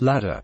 ladder.